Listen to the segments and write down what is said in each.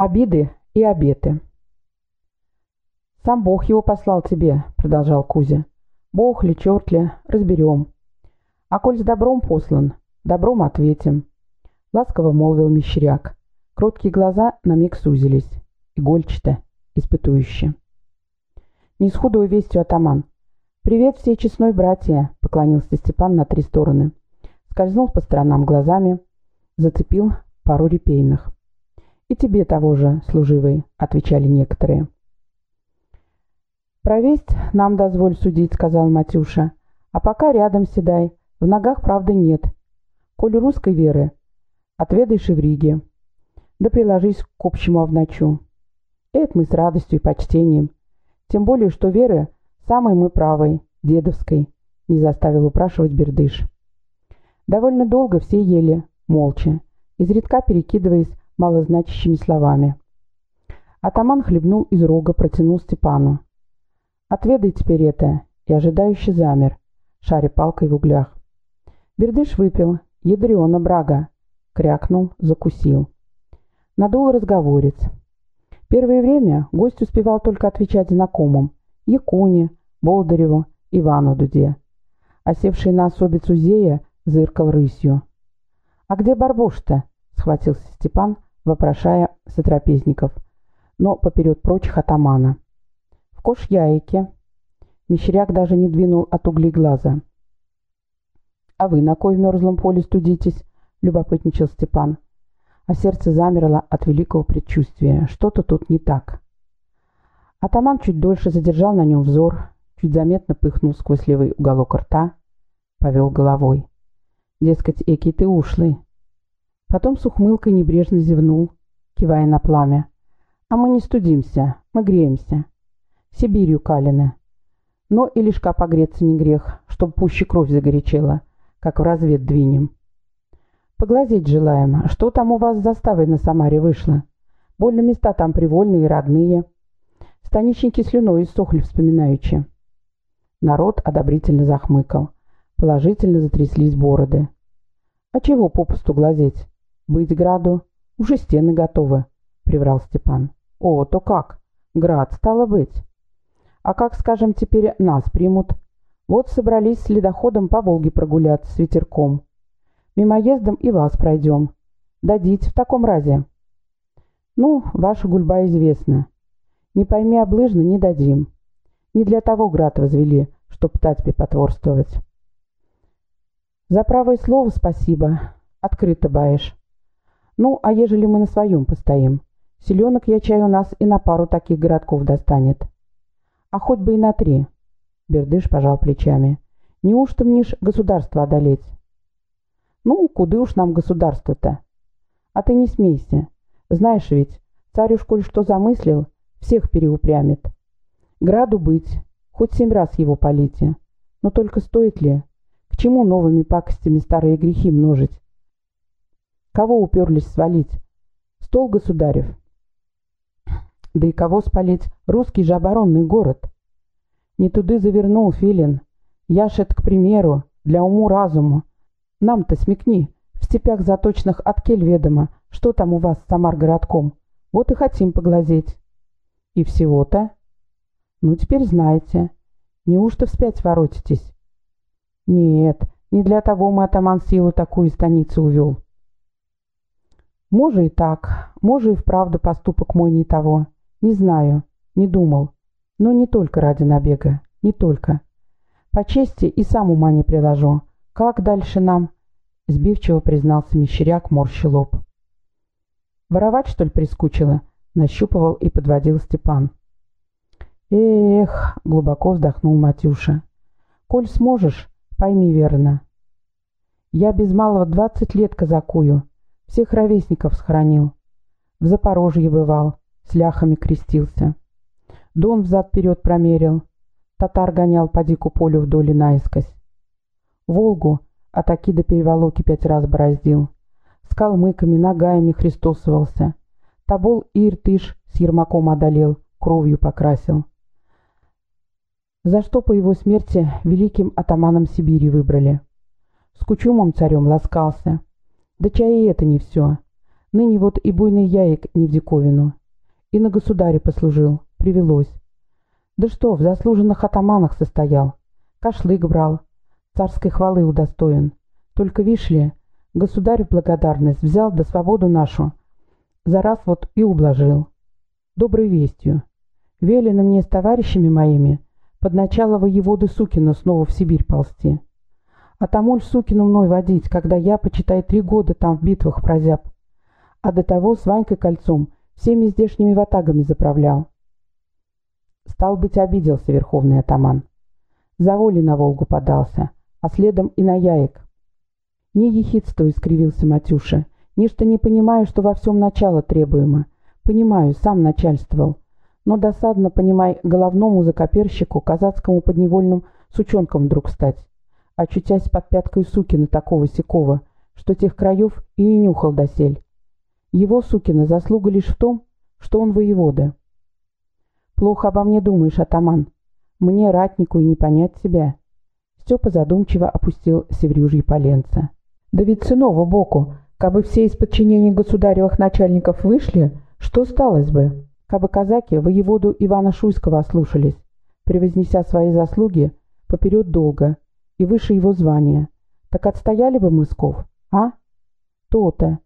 Обиды и обеты. «Сам Бог его послал тебе», — продолжал Кузя. «Бог ли, черт ли, разберем. А коль с добром послан, добром ответим», — ласково молвил Мещеряк. Кроткие глаза на миг сузились, игольчато, испытующе. «Не с худой вестью, атаман. Привет всей честной братья», — поклонился Степан на три стороны. Скользнул по сторонам глазами, зацепил пару репейных. «И тебе того же, служивый», — отвечали некоторые. «Про весть нам дозволь судить», — сказал Матюша. «А пока рядом седай. В ногах правды нет. Коль русской веры, отведаешь и в Риге. Да приложись к общему овначу. Это мы с радостью и почтением. Тем более, что веры самой мы правой, дедовской», — не заставил упрашивать Бердыш. Довольно долго все ели, молча, изредка перекидываясь малозначащими словами. Атаман хлебнул из рога, протянул Степану. «Отведай теперь это!» и ожидающе замер, шаря палкой в углях. Бердыш выпил. «Ядрена, брага!» крякнул, закусил. Надул разговорец. Первое время гость успевал только отвечать знакомым — Якуне, Болдыреву, Ивану Дуде. Осевший на особицу Зея зыркал рысью. «А где Барбуш-то?» — схватился Степан, вопрошая сотрапезников, но поперед прочих атамана. «В Кош-Яйке». Мещеряк даже не двинул от угли глаза. «А вы на кой в мерзлом поле студитесь?» — любопытничал Степан. А сердце замерло от великого предчувствия. Что-то тут не так. Атаман чуть дольше задержал на нем взор, чуть заметно пыхнул сквозь левый уголок рта, повел головой. Дескать, эки ты ушлый. Потом с ухмылкой небрежно зевнул, кивая на пламя. А мы не студимся, мы греемся. Сибирью калины. Но и лишка погреться не грех, чтоб пуще кровь загорячела, как в развед двинем. Поглазеть желаем, что там у вас с заставой на Самаре вышло. Больно места там привольные и родные. Станичники слюной иссохли вспоминаючи. Народ одобрительно захмыкал. Положительно затряслись бороды. «А чего попусту глазеть? Быть граду? Уже стены готовы», — приврал Степан. «О, то как? Град, стало быть. А как, скажем, теперь нас примут? Вот собрались с ледоходом по Волге прогуляться с ветерком. Мимоездом и вас пройдем. Дадите в таком разе». «Ну, ваша гульба известна. Не пойми облыжно, не дадим. Не для того град возвели, чтоб татьбе потворствовать». «За правое слово спасибо. Открыто баешь. Ну, а ежели мы на своем постоим? Селенок, я чаю, у нас и на пару таких городков достанет. А хоть бы и на три». Бердыш пожал плечами. «Неужто ж государство одолеть?» «Ну, куды уж нам государство-то?» «А ты не смейся. Знаешь ведь, царь уж коль что замыслил, всех переупрямит. Граду быть, хоть семь раз его полите. Но только стоит ли?» К чему новыми пакостями старые грехи множить? Кого уперлись свалить? Стол государев. Да и кого спалить? Русский же оборонный город. Не туды завернул Филин. Яшет, к примеру, для уму-разуму. Нам-то смекни, в степях заточных от кель ведомо, что там у вас с Самар-городком. Вот и хотим поглазеть. И всего-то? Ну, теперь знаете. Неужто вспять воротитесь? Нет, не для того мы атаман силу такую из станицы увел. Може и так, може и вправду поступок мой не того. Не знаю, не думал. Но не только ради набега, не только. По чести и сам ума не приложу. Как дальше нам? Сбивчиво признался Мещеряк, морщи лоб. Воровать, что ли, прискучило? Нащупывал и подводил Степан. Эх, глубоко вздохнул Матюша. Коль сможешь, Пойми верно. Я без малого двадцать лет казакую, всех ровесников схоронил. В Запорожье бывал, с ляхами крестился. Дом взад-вперед промерил, татар гонял по дику полю вдоль и наискось. Волгу от Аки до Переволоки пять раз бороздил. С калмыками, ногаями христосовался. Тобол и Иртыш с Ермаком одолел, кровью покрасил за что по его смерти великим атаманом Сибири выбрали. С Кучумом царем ласкался. Да чай и это не все. Ныне вот и буйный яек не в диковину. И на государе послужил, привелось. Да что, в заслуженных атаманах состоял. Кашлык брал, царской хвалы удостоен. Только, вишь ли, государь в благодарность взял до свободу нашу. За раз вот и ублажил. Доброй вестью. Велено мне с товарищами моими под начало воеводы Сукина снова в Сибирь ползти. А тамуль Сукину мной водить, когда я, почитай, три года там в битвах прозяб. А до того с Ванькой Кольцом всеми здешними ватагами заправлял. Стал быть, обиделся верховный атаман. За волей на Волгу подался, а следом и на Яек. Не ехидство искривился Матюша. Ничто не понимаю, что во всем начало требуемо. Понимаю, сам начальствовал. Но досадно, понимай, головному закоперщику, казацкому подневольным сучонком вдруг стать, очутясь под пяткой сукина такого сякого, что тех краев и не нюхал досель. Его, сукина, заслуга лишь в том, что он воевода. Плохо обо мне думаешь, атаман. Мне, ратнику, и не понять тебя. Степа задумчиво опустил севрюжье поленца. Да ведь сынова боку, кабы все из подчинения государевых начальников вышли, что сталось бы? Кабы казаки воеводу Ивана Шуйского ослушались, превознеся свои заслуги поперед долга и выше его звания, так отстояли бы Мысков, а? То-то.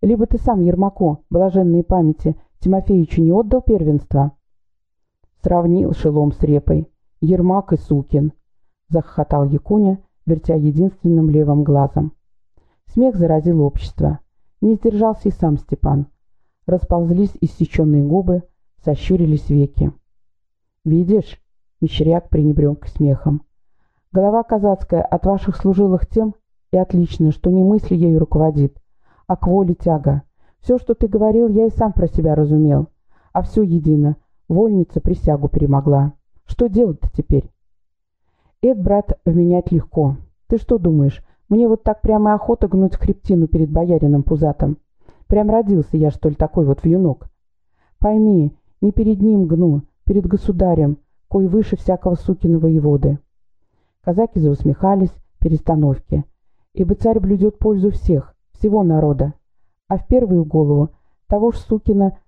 Либо ты сам Ермаку, блаженной памяти, Тимофеевичу не отдал первенство? Сравнил шелом с репой. Ермак и Сукин. Захохотал Якуня, вертя единственным левым глазом. Смех заразил общество. Не сдержался и сам Степан. Расползлись иссеченные губы, сощурились веки. «Видишь?» — Мещеряк пренебрег смехом. «Голова казацкая от ваших служилых тем и отлично, что не мысли ею руководит, а к воле тяга. Все, что ты говорил, я и сам про себя разумел. А все едино. Вольница присягу перемогла. Что делать-то теперь?» «Эд, брат, вменять легко. Ты что думаешь, мне вот так прямо охота гнуть хребтину перед боярином пузатым? Прям родился я, что ли, такой вот вьюнок? Пойми, не перед ним гну, перед государем, кой выше всякого сукиного воеводы». Казаки заусмехались, перестановки. Ибо царь блюдет пользу всех, всего народа. А в первую голову того ж сукина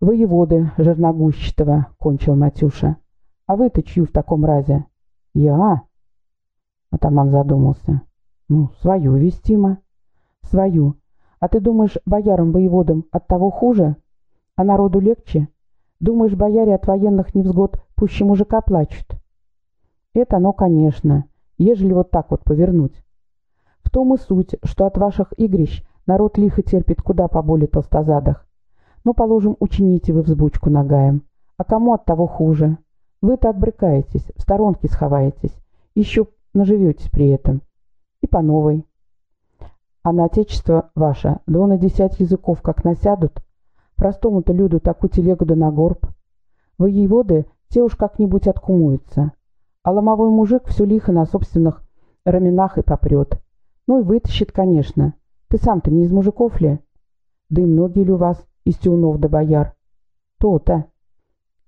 воеводы Жерногущего, кончил Матюша. А вы-то чью в таком разе? Я? Атаман задумался. Ну, свою вестимо. Свою. А ты думаешь, боярам-воеводам от того хуже? А народу легче? Думаешь, бояре от военных невзгод пуще мужика плачут? Это оно, конечно, ежели вот так вот повернуть. В том и суть, что от ваших игрищ народ лихо терпит куда поболее толстозадах. Ну, положим, учините вы взбучку нагаем. А кому от того хуже? Вы-то отбрыкаетесь, в сторонке сховаетесь, еще наживетесь при этом и по новой. А на отечество ваше, да на десять языков как насядут, простому-то люду такую телегу да на горб. Воеводы те уж как-нибудь откумуются, а ломовой мужик все лихо на собственных раменах и попрет. Ну и вытащит, конечно. Ты сам-то не из мужиков ли? Да и многие ли у вас из тюнов да бояр? То-то.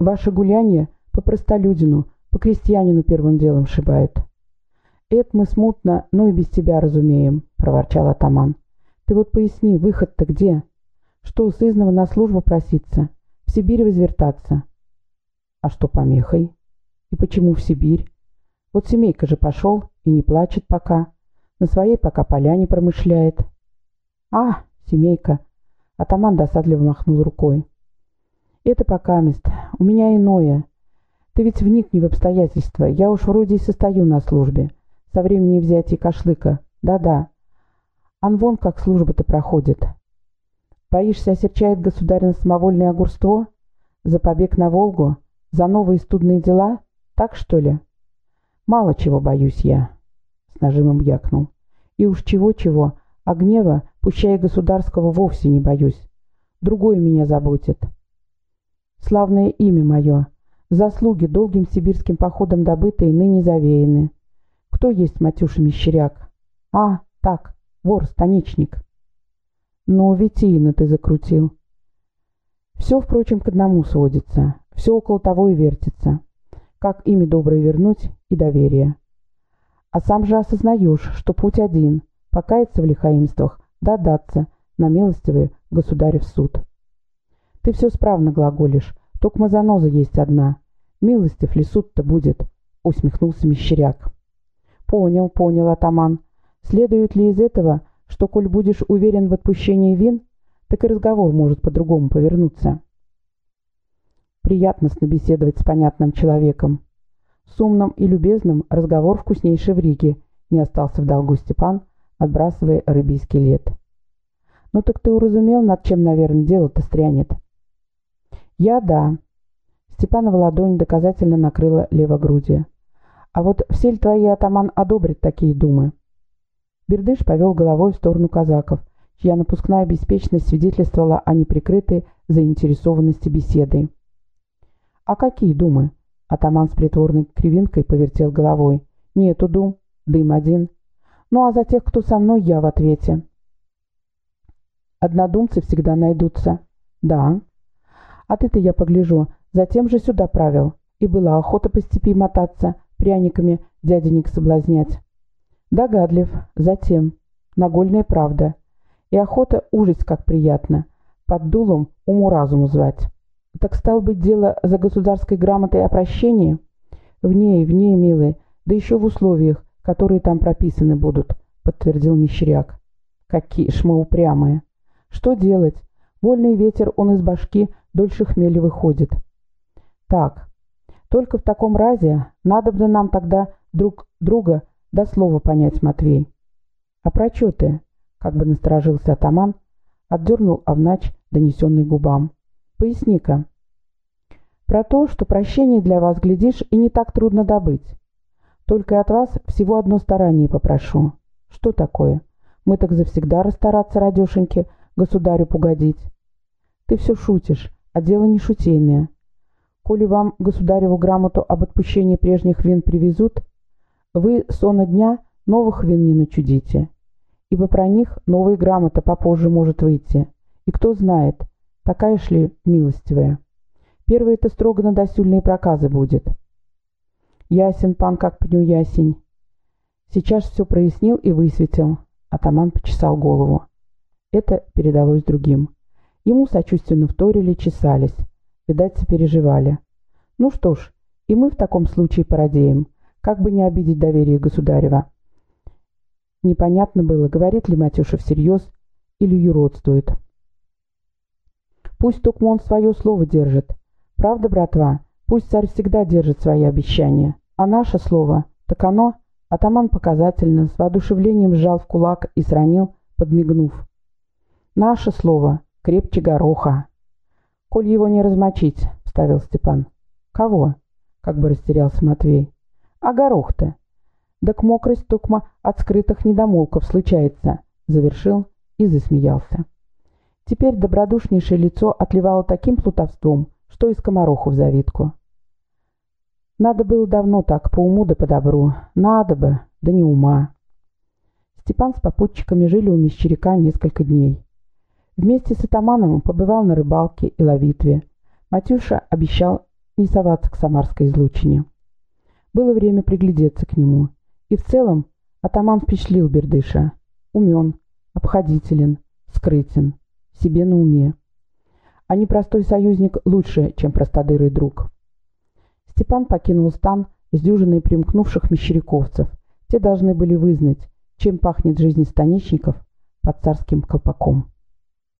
Ваше гуляние по простолюдину, по крестьянину первым делом шибают. «Это мы смутно, но и без тебя разумеем», — проворчал атаман. «Ты вот поясни, выход-то где? Что, сызнова на службу проситься? В Сибирь возвертаться?» «А что помехой? И почему в Сибирь? Вот семейка же пошел и не плачет пока. На своей пока поляне промышляет». «А, семейка!» — атаман досадливо махнул рукой. «Это пока мест. У меня иное. Ты ведь вникни в обстоятельства. Я уж вроде и состою на службе со времени взятия Кашлыка. Да-да. Ан вон как служба-то проходит. Боишься, осерчает государин самовольное огурство? За побег на Волгу? За новые студные дела? Так, что ли? Мало чего боюсь я, — с нажимом якнул. И уж чего-чего, а гнева, пущая государского, вовсе не боюсь. Другое меня заботит. Славное имя мое, заслуги долгим сибирским походом добытые, ныне завеяны. Кто есть Матюша Мещеряк? А, так, вор-станичник. Ну, Витиина ты закрутил. Все, впрочем, к одному сводится. Все около того и вертится. Как имя доброе вернуть и доверие. А сам же осознаешь, что путь один — покаяться в лихаимствах, да даться, на милостивый государев суд. Ты все справно глаголишь, только заноза есть одна. Милостив ли суд-то будет? Усмехнулся Мещеряк. Понял, понял, атаман. Следует ли из этого, что, коль будешь уверен в отпущении вин, так и разговор может по-другому повернуться? Приятно беседовать с понятным человеком. С умным и любезным разговор вкуснейший в Риге, не остался в долгу Степан, отбрасывая рыбий скелет. «Ну так ты уразумел, над чем, наверное, дело-то стрянет?» «Я — да». Степанова ладонь доказательно накрыла левогрудие. «А вот все ли твои атаман одобрят такие думы?» Бердыш повел головой в сторону казаков, чья напускная беспечность свидетельствовала о неприкрытой заинтересованности беседой. «А какие думы?» Атаман с притворной кривинкой повертел головой. «Нету дум, дым один. Ну а за тех, кто со мной, я в ответе». «Однодумцы всегда найдутся». «Да». «А ты-то, я погляжу, затем же сюда правил. И была охота по степи мотаться, пряниками дяденек соблазнять». «Догадлив. Затем. Нагольная правда. И охота ужас как приятно. Под дулом уму-разуму звать». Так стал быть дело за государской грамотой о прощении? В ней, в ней, милые, да еще в условиях, которые там прописаны будут, подтвердил Мещеряк. Какие ж мы упрямые. Что делать? Вольный ветер, он из башки дольше хмели выходит. Так, только в таком разе надо бы нам тогда друг друга до слова понять, Матвей. А про что ты? Как бы насторожился атаман, отдернул Авнач, донесенный губам. Поясни-ка. Про то, что прощение для вас, глядишь, и не так трудно добыть. Только от вас всего одно старание попрошу. Что такое? Мы так завсегда расстараться, радешеньки, государю пугодить. Ты все шутишь, а дело не шутейное. Коли вам государеву грамоту об отпущении прежних вин привезут, вы сона дня новых вин не начудите, ибо про них новая грамота попозже может выйти. И кто знает, Такая шли милостивая. Первый это строго на досюльные проказы будет. Ясен пан, как пню ясень. Сейчас все прояснил и высветил. Атаман почесал голову. Это передалось другим. Ему сочувственно вторили, чесались. Видать, сопереживали. Ну что ж, и мы в таком случае породеем, как бы не обидеть доверие государева. Непонятно было, говорит ли Матюша всерьез или юродствует. Пусть Тукмон свое слово держит. Правда, братва? Пусть царь всегда держит свои обещания. А наше слово, так оно, атаман показательно, с воодушевлением сжал в кулак и сранил, подмигнув. Наше слово крепче гороха. Коль его не размочить, — вставил Степан. Кого? — как бы растерялся Матвей. А горох-то? Так мокрость тукма от скрытых недомолков случается, — завершил и засмеялся. Теперь добродушнейшее лицо отливало таким плутовством, что и скомороху в завидку. Надо было давно так, по уму да по добру. Надо бы, да не ума. Степан с попутчиками жили у Мещеряка несколько дней. Вместе с атаманом побывал на рыбалке и ловитве. Матюша обещал не соваться к самарской излучине. Было время приглядеться к нему. И в целом атаман впечатлил Бердыша. Умен, обходителен, скрытен себе на уме. А непростой союзник лучше, чем простодырый друг. Степан покинул стан с дюжиной примкнувших мещеряковцев. Те должны были вызнать, чем пахнет жизнь станичников под царским колпаком.